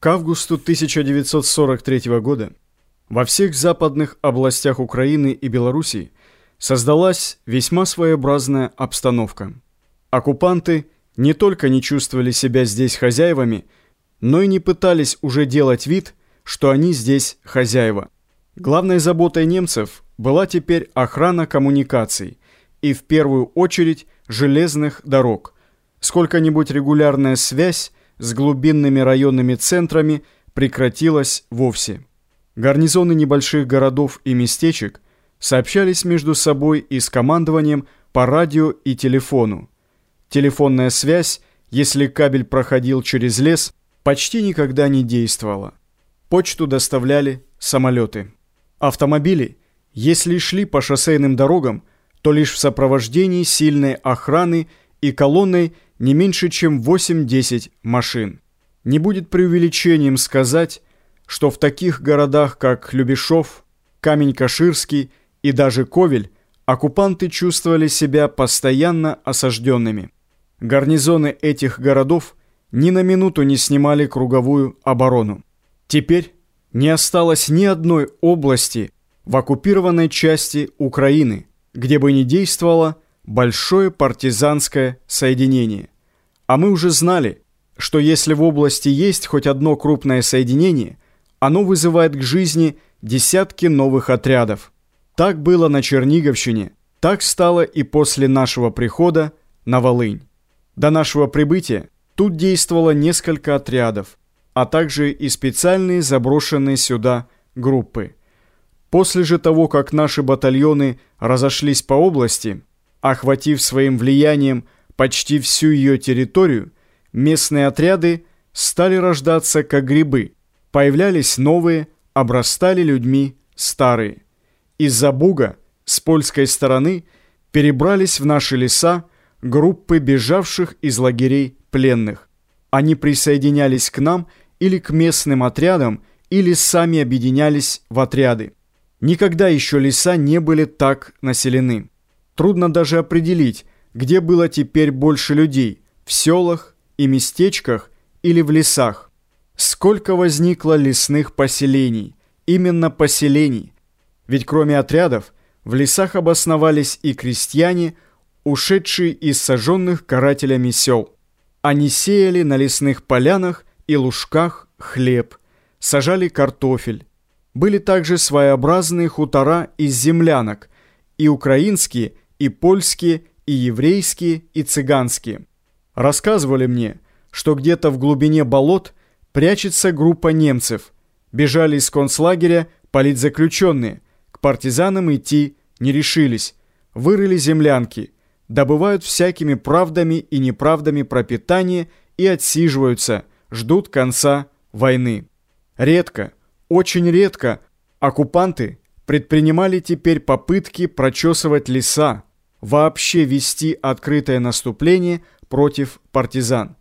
К августу 1943 года во всех западных областях Украины и Белоруссии создалась весьма своеобразная обстановка. Оккупанты не только не чувствовали себя здесь хозяевами, но и не пытались уже делать вид, что они здесь хозяева. Главной заботой немцев была теперь охрана коммуникаций и в первую очередь железных дорог. Сколько-нибудь регулярная связь с глубинными районными центрами прекратилась вовсе. Гарнизоны небольших городов и местечек сообщались между собой и с командованием по радио и телефону. Телефонная связь, если кабель проходил через лес, почти никогда не действовала. Почту доставляли самолеты. Автомобили, если шли по шоссейным дорогам, то лишь в сопровождении сильной охраны и колонной не меньше, чем 8-10 машин. Не будет преувеличением сказать, что в таких городах, как Любешов, Камень-Каширский и даже Ковель, оккупанты чувствовали себя постоянно осажденными. Гарнизоны этих городов ни на минуту не снимали круговую оборону. Теперь не осталось ни одной области в оккупированной части Украины, где бы не действовало большое партизанское соединение. А мы уже знали, что если в области есть хоть одно крупное соединение, оно вызывает к жизни десятки новых отрядов. Так было на Черниговщине, так стало и после нашего прихода на Волынь. До нашего прибытия тут действовало несколько отрядов, а также и специальные заброшенные сюда группы. После же того, как наши батальоны разошлись по области, охватив своим влиянием почти всю ее территорию, местные отряды стали рождаться как грибы. Появлялись новые, обрастали людьми старые. Из-за Буга с польской стороны перебрались в наши леса группы бежавших из лагерей пленных. Они присоединялись к нам или к местным отрядам, или сами объединялись в отряды. Никогда еще леса не были так населены. Трудно даже определить, где было теперь больше людей – в селах и местечках или в лесах. Сколько возникло лесных поселений, именно поселений. Ведь кроме отрядов, в лесах обосновались и крестьяне, ушедшие из сожженных карателями сел. Они сеяли на лесных полянах и лужках хлеб, сажали картофель. Были также своеобразные хутора из землянок, и украинские, и польские, и еврейские, и цыганские. Рассказывали мне, что где-то в глубине болот прячется группа немцев. Бежали из концлагеря политзаключенные, к партизанам идти не решились, вырыли землянки, добывают всякими правдами и неправдами пропитание и отсиживаются, ждут конца войны. Редко, очень редко оккупанты предпринимали теперь попытки прочесывать леса, вообще вести открытое наступление против партизан.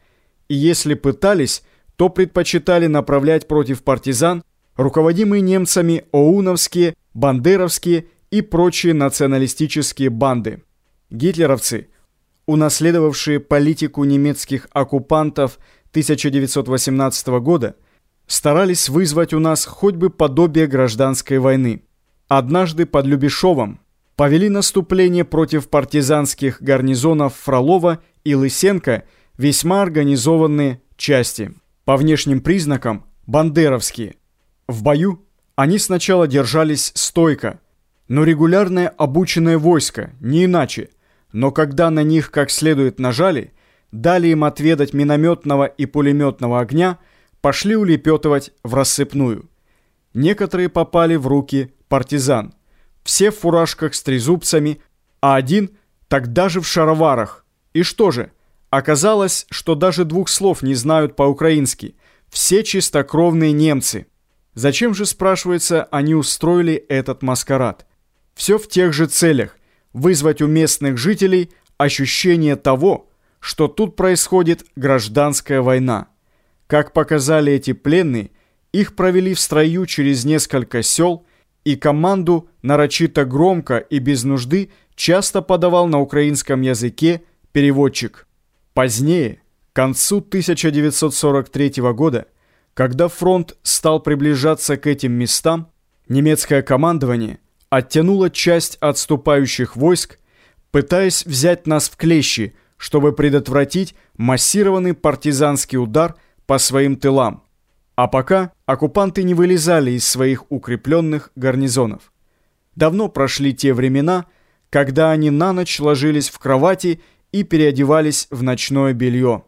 И если пытались, то предпочитали направлять против партизан руководимые немцами оуновские, бандеровские и прочие националистические банды. Гитлеровцы, унаследовавшие политику немецких оккупантов 1918 года, старались вызвать у нас хоть бы подобие гражданской войны. Однажды под Любешовом повели наступление против партизанских гарнизонов Фролова и Лысенко весьма организованные части. По внешним признакам – бандеровские. В бою они сначала держались стойко, но регулярное обученное войско, не иначе. Но когда на них как следует нажали, дали им отведать минометного и пулеметного огня, пошли улепетывать в рассыпную. Некоторые попали в руки партизан – все в фуражках с трезубцами, а один так даже в шароварах. И что же? Оказалось, что даже двух слов не знают по-украински. Все чистокровные немцы. Зачем же, спрашивается, они устроили этот маскарад? Все в тех же целях – вызвать у местных жителей ощущение того, что тут происходит гражданская война. Как показали эти пленные, их провели в строю через несколько сел – и команду нарочито громко и без нужды часто подавал на украинском языке переводчик. Позднее, к концу 1943 года, Когда фронт стал приближаться к этим местам, немецкое командование оттянуло часть отступающих войск, пытаясь взять нас в клещи, чтобы предотвратить массированный партизанский удар по своим тылам. А пока оккупанты не вылезали из своих укрепленных гарнизонов. Давно прошли те времена, когда они на ночь ложились в кровати и переодевались в ночное белье.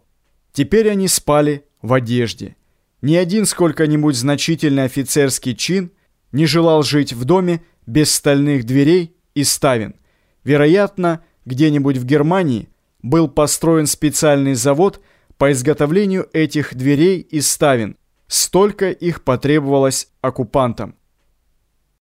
Теперь они спали в одежде. Ни один сколько-нибудь значительный офицерский чин не желал жить в доме без стальных дверей и ставен. Вероятно, где-нибудь в Германии был построен специальный завод по изготовлению этих дверей и ставен. Столько их потребовалось оккупантам.